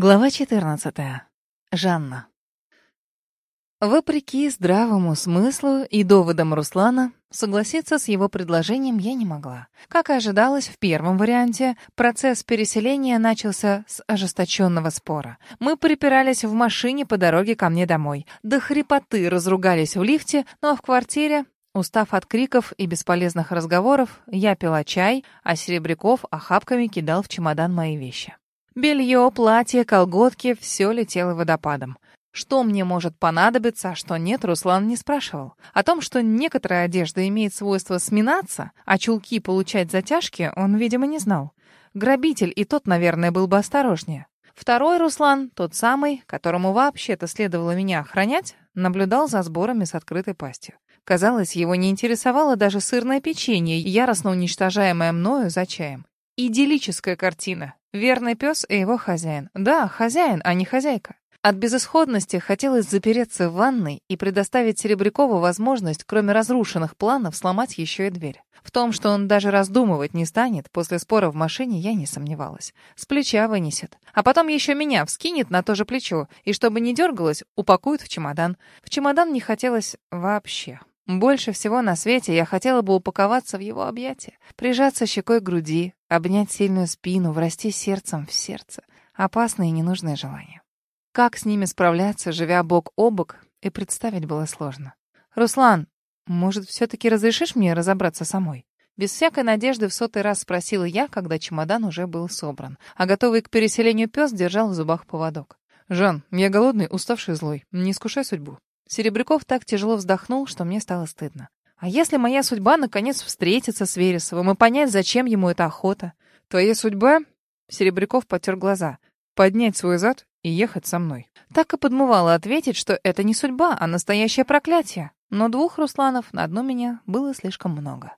Глава 14. Жанна. Вопреки здравому смыслу и доводам Руслана, согласиться с его предложением я не могла. Как и ожидалось в первом варианте, процесс переселения начался с ожесточенного спора. Мы припирались в машине по дороге ко мне домой. До хрипоты разругались в лифте, но в квартире Устав от криков и бесполезных разговоров, я пила чай, а Серебряков охапками кидал в чемодан мои вещи. Белье, платье, колготки — все летело водопадом. Что мне может понадобиться, а что нет, Руслан не спрашивал. О том, что некоторая одежда имеет свойство сминаться, а чулки получать затяжки, он, видимо, не знал. Грабитель и тот, наверное, был бы осторожнее. Второй Руслан, тот самый, которому вообще-то следовало меня охранять, наблюдал за сборами с открытой пастью. Казалось, его не интересовало даже сырное печенье, яростно уничтожаемое мною за чаем. Идиллическая картина. Верный пес и его хозяин. Да, хозяин, а не хозяйка. От безысходности хотелось запереться в ванной и предоставить Серебрякову возможность, кроме разрушенных планов, сломать еще и дверь. В том, что он даже раздумывать не станет, после спора в машине я не сомневалась. С плеча вынесет. А потом еще меня вскинет на то же плечо, и чтобы не дергалось, упакует в чемодан. В чемодан не хотелось вообще. Больше всего на свете я хотела бы упаковаться в его объятия, прижаться щекой к груди, обнять сильную спину, врасти сердцем в сердце. Опасное и ненужное желание. Как с ними справляться, живя бок о бок, и представить было сложно. «Руслан, может, все-таки разрешишь мне разобраться самой?» Без всякой надежды в сотый раз спросила я, когда чемодан уже был собран, а готовый к переселению пес держал в зубах поводок. «Жан, я голодный, уставший злой. Не искушай судьбу. Серебряков так тяжело вздохнул, что мне стало стыдно. А если моя судьба наконец встретиться с Вересовым и понять, зачем ему эта охота? Твоя судьба, Серебряков потер глаза, поднять свой зад и ехать со мной. Так и подмывало ответить, что это не судьба, а настоящее проклятие. Но двух Русланов на одну меня было слишком много.